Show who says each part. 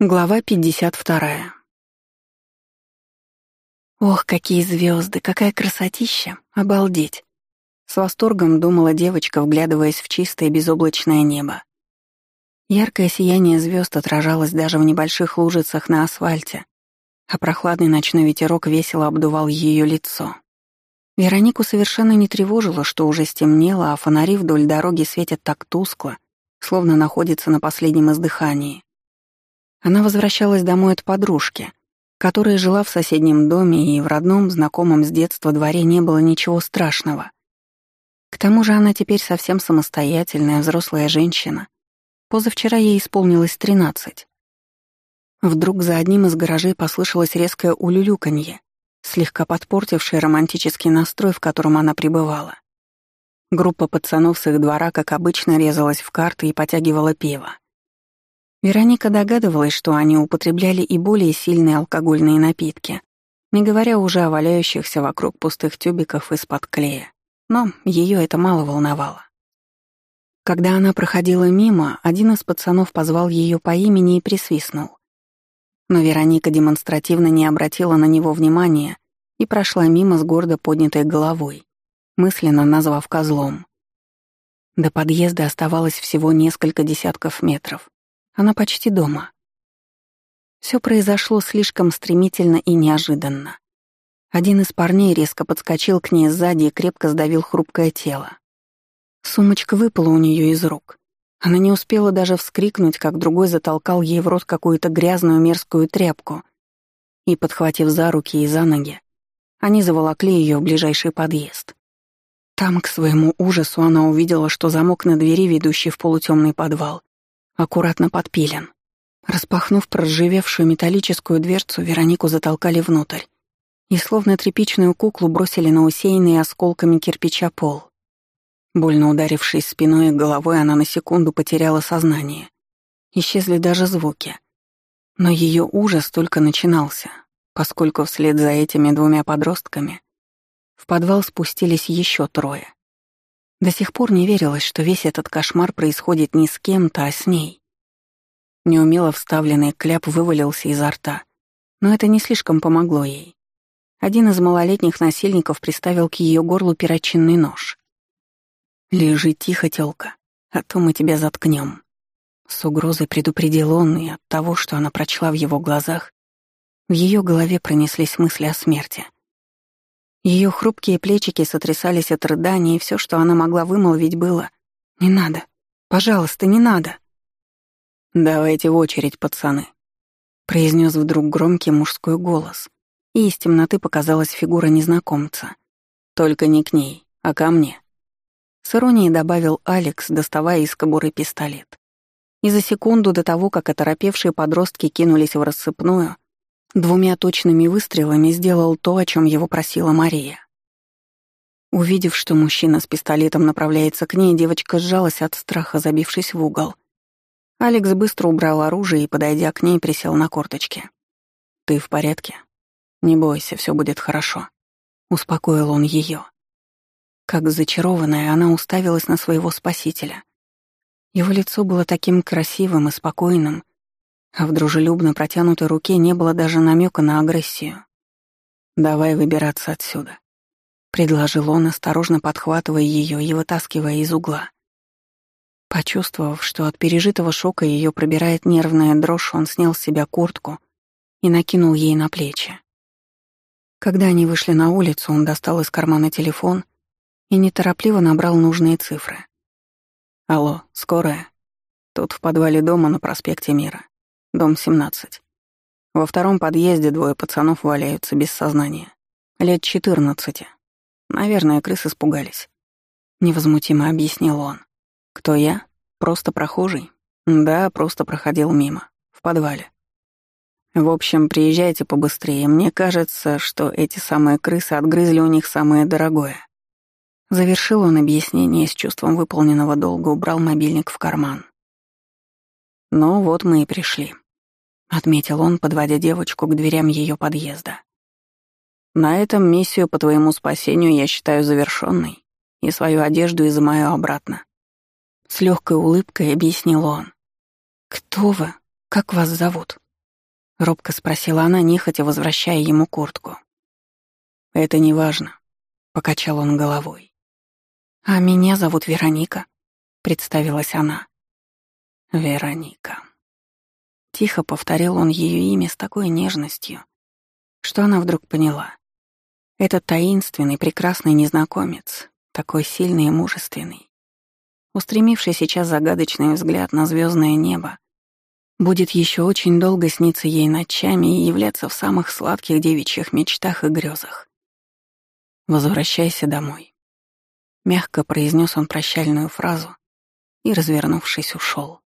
Speaker 1: Глава 52. Ох, какие звезды, какая красотища! Обалдеть! С восторгом думала девочка, вглядываясь в чистое безоблачное небо. Яркое сияние звезд отражалось даже в небольших лужицах на асфальте, а прохладный ночной ветерок весело обдувал ее лицо. Веронику совершенно не тревожило, что уже стемнело, а фонари вдоль дороги светят так тускло, словно находится на последнем издыхании. Она возвращалась домой от подружки, которая жила в соседнем доме, и в родном, знакомом с детства дворе не было ничего страшного. К тому же она теперь совсем самостоятельная взрослая женщина. Позавчера ей исполнилось тринадцать. Вдруг за одним из гаражей послышалось резкое улюлюканье, слегка подпортившее романтический настрой, в котором она пребывала. Группа пацанов с их двора, как обычно, резалась в карты и потягивала пиво. Вероника догадывалась, что они употребляли и более сильные алкогольные напитки, не говоря уже о валяющихся вокруг пустых тюбиков из-под клея. Но ее это мало волновало. Когда она проходила мимо, один из пацанов позвал ее по имени и присвистнул. Но Вероника демонстративно не обратила на него внимания и прошла мимо с гордо поднятой головой, мысленно назвав козлом. До подъезда оставалось всего несколько десятков метров. Она почти дома. Все произошло слишком стремительно и неожиданно. Один из парней резко подскочил к ней сзади и крепко сдавил хрупкое тело. Сумочка выпала у нее из рук. Она не успела даже вскрикнуть, как другой затолкал ей в рот какую-то грязную мерзкую тряпку. И, подхватив за руки и за ноги, они заволокли ее в ближайший подъезд. Там, к своему ужасу, она увидела, что замок на двери, ведущий в полутемный подвал, аккуратно подпилен. Распахнув проржавевшую металлическую дверцу, Веронику затолкали внутрь и словно тряпичную куклу бросили на усеянный осколками кирпича пол. Больно ударившись спиной и головой, она на секунду потеряла сознание. Исчезли даже звуки. Но ее ужас только начинался, поскольку вслед за этими двумя подростками в подвал спустились еще трое. До сих пор не верилось, что весь этот кошмар происходит не с кем-то, а с ней. Неумело вставленный кляп вывалился изо рта, но это не слишком помогло ей. Один из малолетних насильников приставил к ее горлу перочинный нож. «Лежи тихо, тёлка, а то мы тебя заткнем. С угрозой предупредил он, и от того, что она прочла в его глазах, в ее голове пронеслись мысли о смерти — ее хрупкие плечики сотрясались от рыдания, и все, что она могла вымолвить, было «Не надо! Пожалуйста, не надо!» «Давайте в очередь, пацаны», — произнес вдруг громкий мужской голос, и из темноты показалась фигура незнакомца. «Только не к ней, а ко мне». С иронией добавил Алекс, доставая из кобуры пистолет. И за секунду до того, как оторопевшие подростки кинулись в рассыпную, Двумя точными выстрелами сделал то, о чем его просила Мария. Увидев, что мужчина с пистолетом направляется к ней, девочка сжалась от страха, забившись в угол. Алекс быстро убрал оружие и, подойдя к ней, присел на корточки. «Ты в порядке? Не бойся, все будет хорошо», — успокоил он ее. Как зачарованная, она уставилась на своего спасителя. Его лицо было таким красивым и спокойным, а в дружелюбно протянутой руке не было даже намека на агрессию. «Давай выбираться отсюда», — предложил он, осторожно подхватывая ее и вытаскивая из угла. Почувствовав, что от пережитого шока ее пробирает нервная дрожь, он снял с себя куртку и накинул ей на плечи. Когда они вышли на улицу, он достал из кармана телефон и неторопливо набрал нужные цифры. «Алло, скорая? Тут в подвале дома на проспекте Мира. Дом 17. Во втором подъезде двое пацанов валяются без сознания. Лет 14. Наверное, крысы испугались. Невозмутимо объяснил он. Кто я? Просто прохожий? Да, просто проходил мимо. В подвале. В общем, приезжайте побыстрее. Мне кажется, что эти самые крысы отгрызли у них самое дорогое. Завершил он объяснение с чувством выполненного долга, убрал мобильник в карман. «Ну вот мы и пришли», — отметил он, подводя девочку к дверям ее подъезда. «На этом миссию по твоему спасению я считаю завершенной, и свою одежду изымаю обратно». С легкой улыбкой объяснил он. «Кто вы? Как вас зовут?» — робко спросила она, нехотя возвращая ему куртку. «Это не важно», — покачал он головой. «А меня зовут Вероника», — представилась она. «Вероника». Тихо повторил он ее имя с такой нежностью, что она вдруг поняла. Этот таинственный, прекрасный незнакомец, такой сильный и мужественный, устремивший сейчас загадочный взгляд на звездное небо, будет еще очень долго сниться ей ночами и являться в самых сладких девичьих мечтах и грезах. «Возвращайся домой», — мягко произнес он прощальную фразу и, развернувшись, ушел.